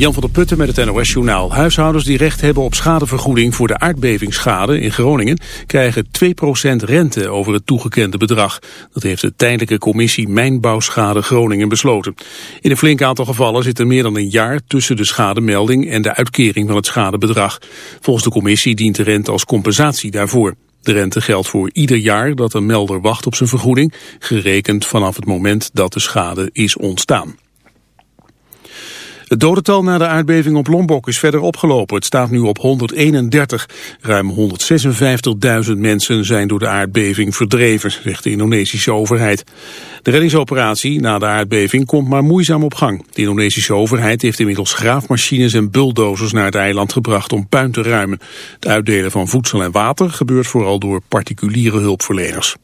Jan van der Putten met het NOS-journaal. Huishoudens die recht hebben op schadevergoeding voor de aardbevingsschade in Groningen... krijgen 2% rente over het toegekende bedrag. Dat heeft de tijdelijke commissie Mijnbouwschade Groningen besloten. In een flink aantal gevallen zit er meer dan een jaar tussen de schademelding... en de uitkering van het schadebedrag. Volgens de commissie dient de rente als compensatie daarvoor. De rente geldt voor ieder jaar dat een melder wacht op zijn vergoeding... gerekend vanaf het moment dat de schade is ontstaan. Het dodental na de aardbeving op Lombok is verder opgelopen. Het staat nu op 131. Ruim 156.000 mensen zijn door de aardbeving verdreven, zegt de Indonesische overheid. De reddingsoperatie na de aardbeving komt maar moeizaam op gang. De Indonesische overheid heeft inmiddels graafmachines en bulldozers naar het eiland gebracht om puin te ruimen. Het uitdelen van voedsel en water gebeurt vooral door particuliere hulpverleners.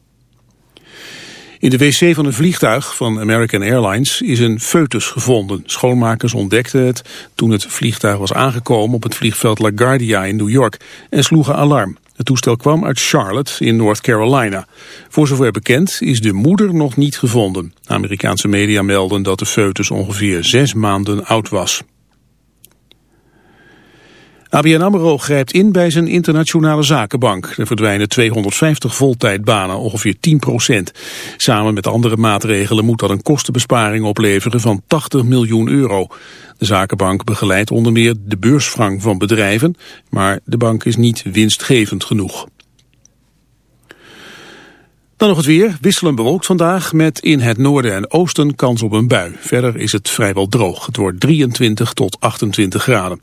In de wc van een vliegtuig van American Airlines is een foetus gevonden. Schoonmakers ontdekten het toen het vliegtuig was aangekomen op het vliegveld LaGuardia in New York en sloegen alarm. Het toestel kwam uit Charlotte in North Carolina. Voor zover bekend is de moeder nog niet gevonden. Amerikaanse media melden dat de foetus ongeveer zes maanden oud was. ABN AMRO grijpt in bij zijn internationale zakenbank. Er verdwijnen 250 voltijdbanen, ongeveer 10 procent. Samen met andere maatregelen moet dat een kostenbesparing opleveren van 80 miljoen euro. De zakenbank begeleidt onder meer de beursvang van bedrijven, maar de bank is niet winstgevend genoeg. Dan nog het weer. Wisselen bewolkt vandaag met in het noorden en oosten kans op een bui. Verder is het vrijwel droog. Het wordt 23 tot 28 graden.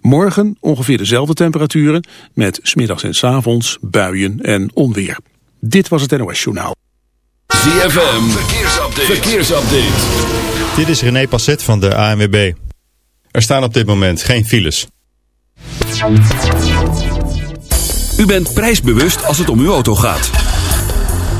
Morgen ongeveer dezelfde temperaturen met smiddags en s avonds buien en onweer. Dit was het NOS Journaal. ZFM, verkeersupdate. verkeersupdate. Dit is René Passet van de ANWB. Er staan op dit moment geen files. U bent prijsbewust als het om uw auto gaat.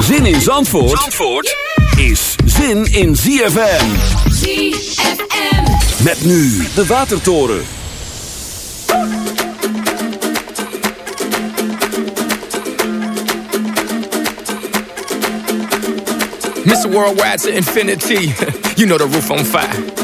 Zin in Zandvoort, Zandvoort is zin in ZFM. ZFM. Met nu de Watertoren. Mr. Worldwide to infinity. you know the roof on fire.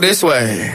this way.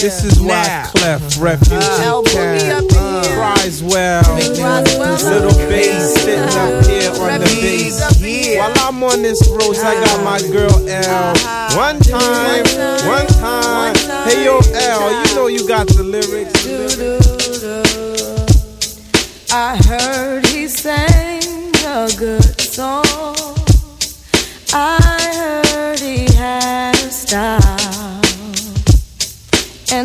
This is why. Cleft Refuge uh, can cries well. Little bass sitting up here on the bass. While I'm on this roast, I got my uh-huh. girl L. Uh-huh. One time, one time. Hey yo L, you know you got the lyrics. The lyrics. I heard he sang a good song.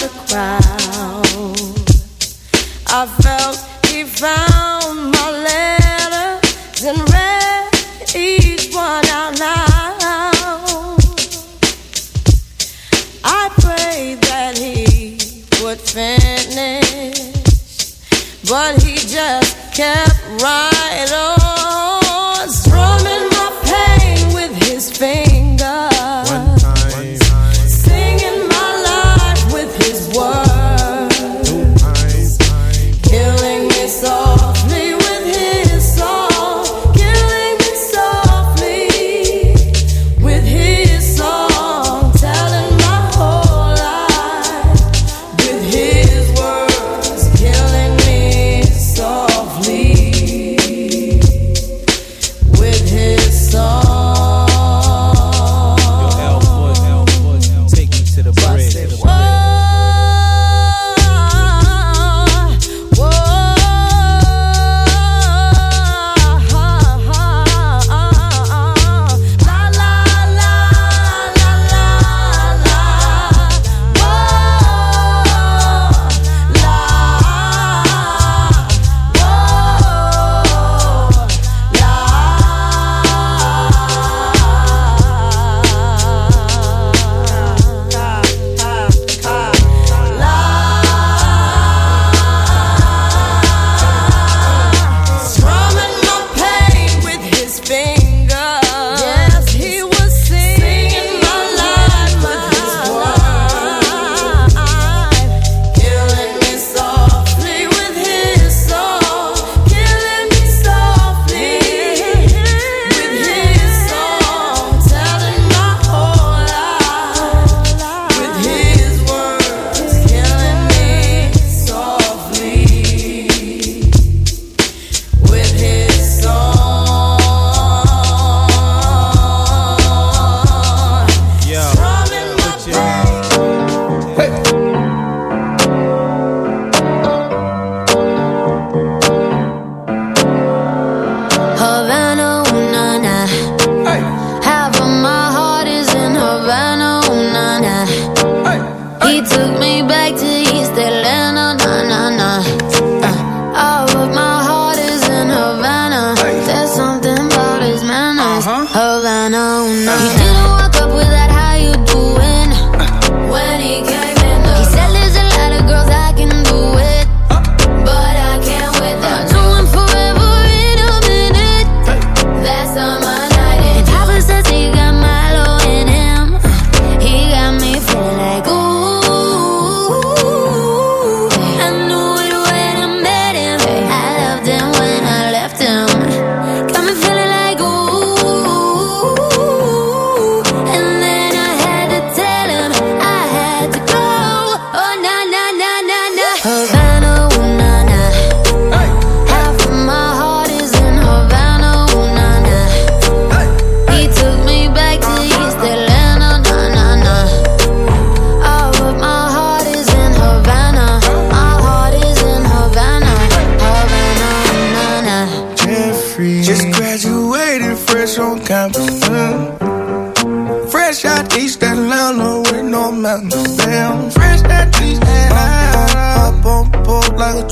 the crowd. I felt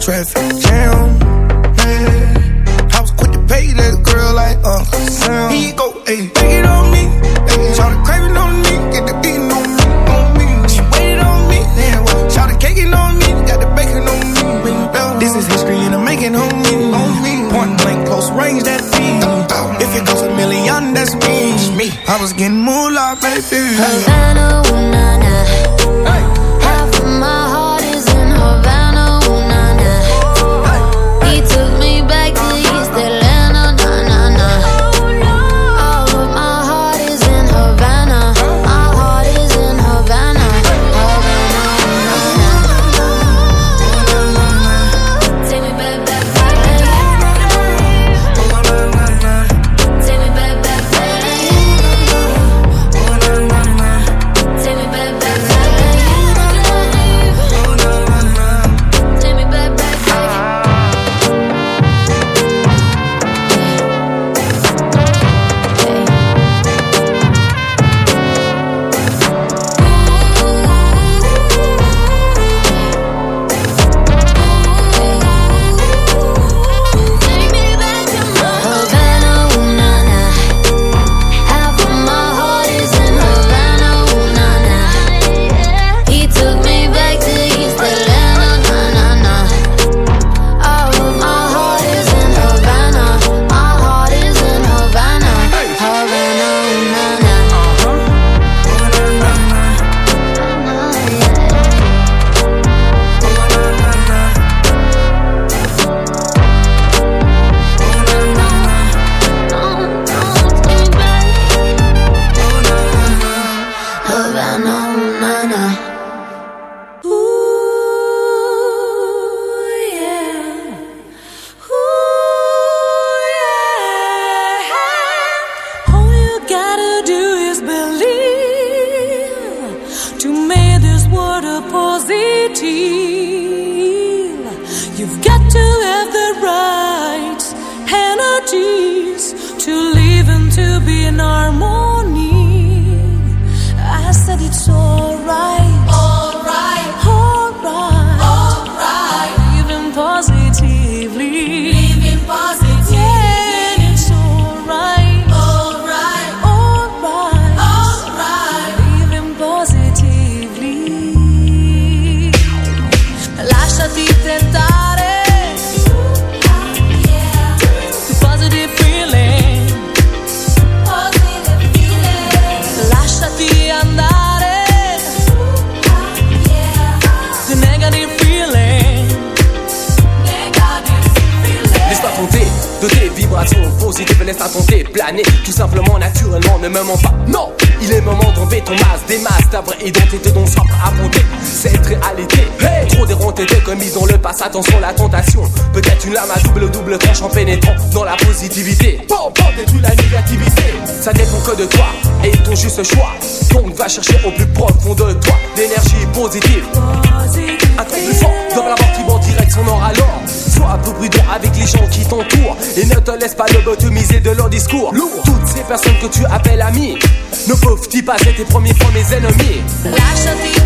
traffic va chercher au plus profond de toi l'énergie positive. Un truc plus fort, devant la mort en direct son or alors. Sois un peu prudent avec les gens qui t'entourent et ne te laisse pas lobotomiser de leur discours. Lourd. Toutes ces personnes que tu appelles amis ne peuvent-ils pas être tes premiers fois mes ennemis? Lâche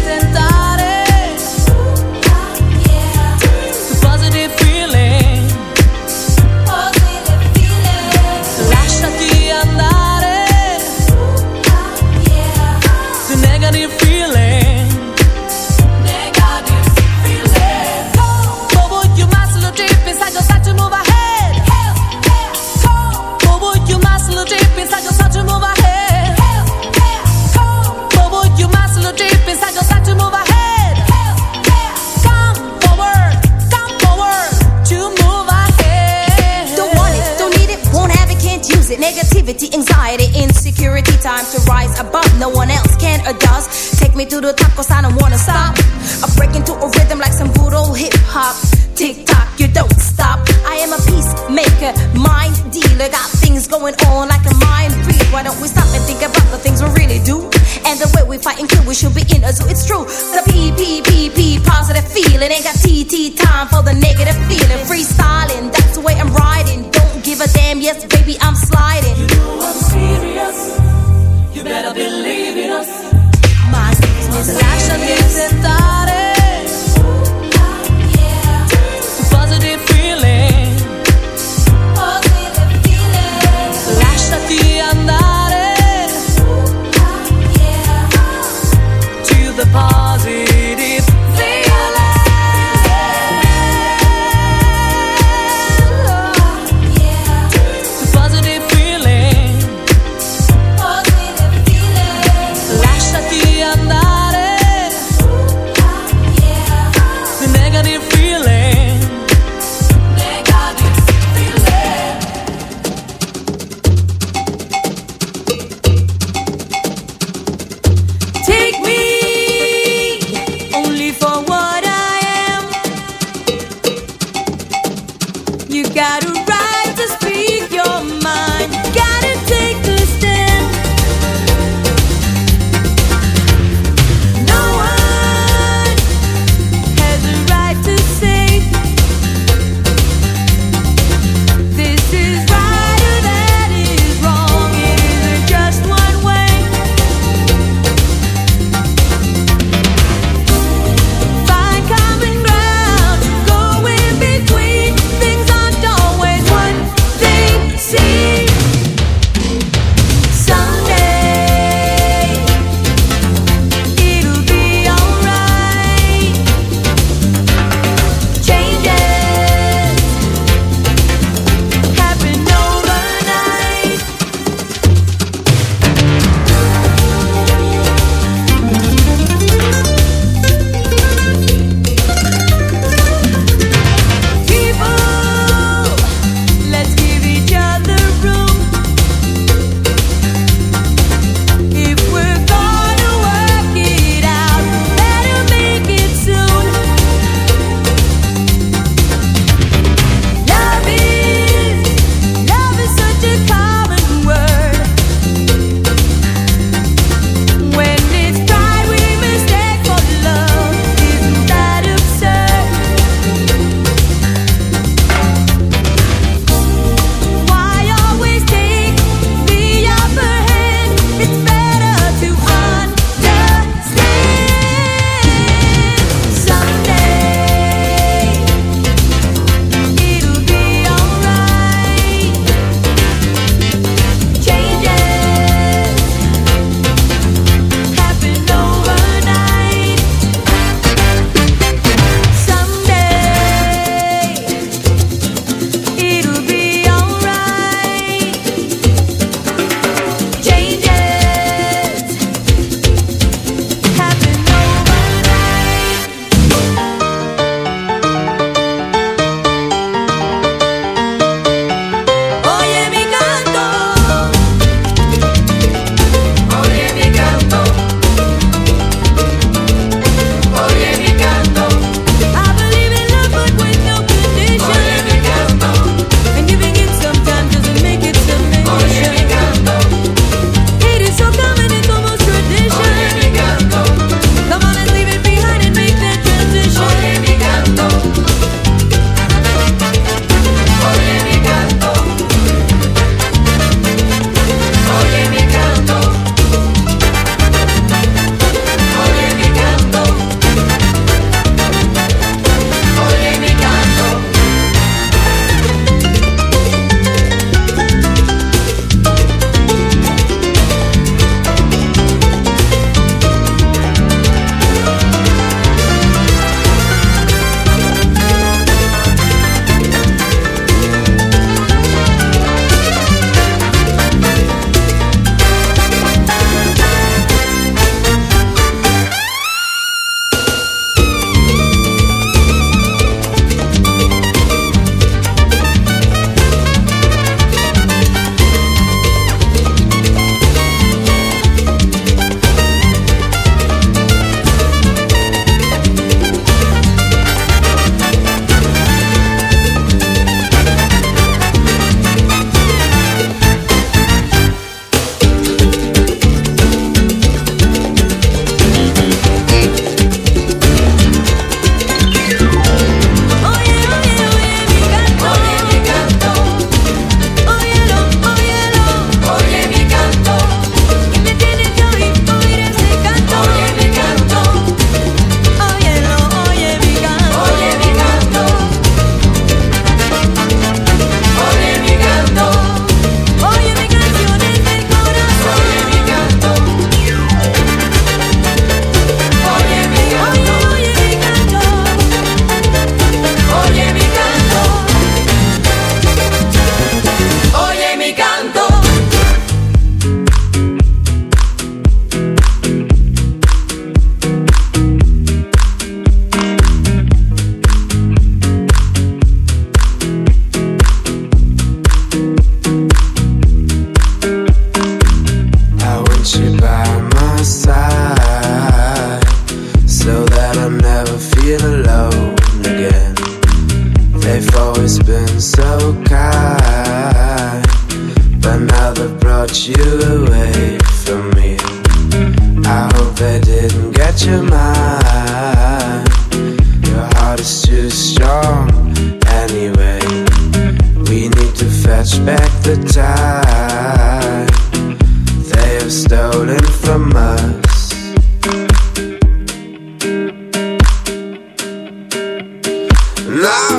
Love.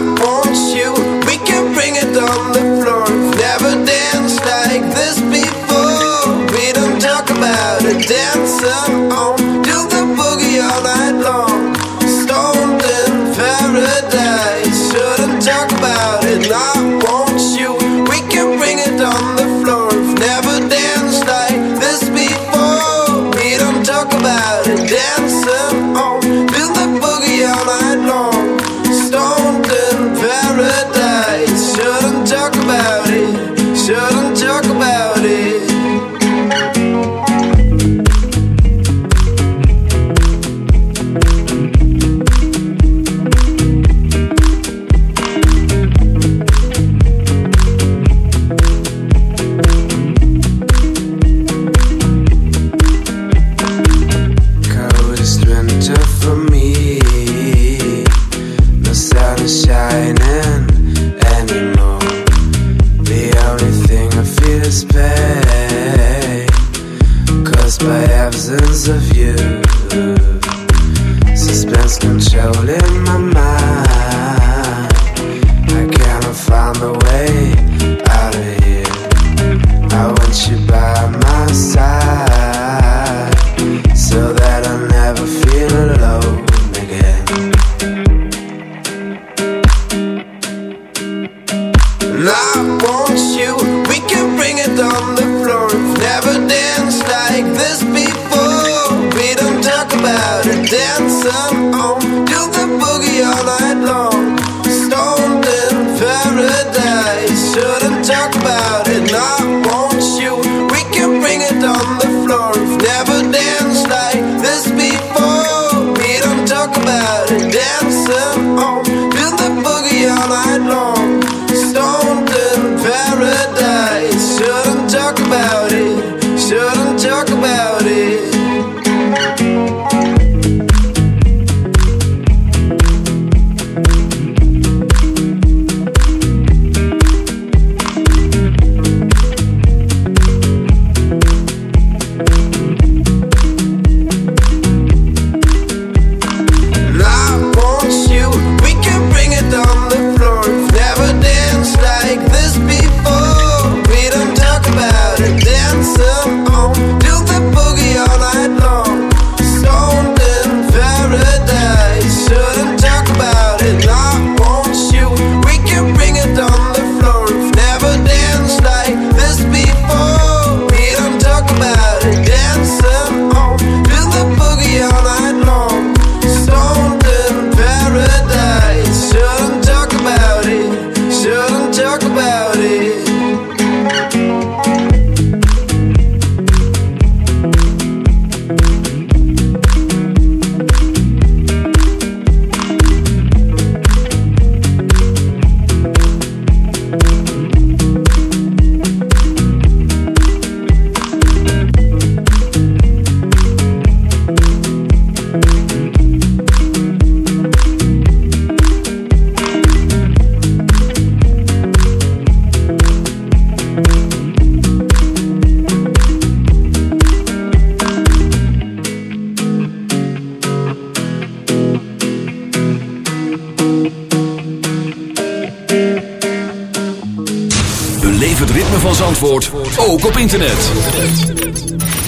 Zandvoort ook op internet.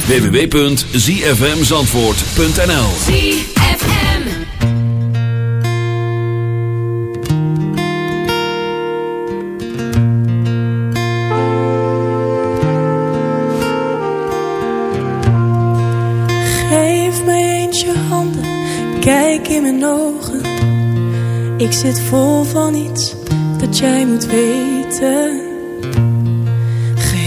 www.zfmzandvoort.nl ZFM Geef mij eens je handen, kijk in mijn ogen. Ik zit vol van iets dat jij moet weten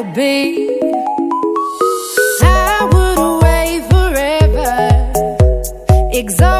rather be. I would away forever, exhausted.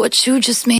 What you just made.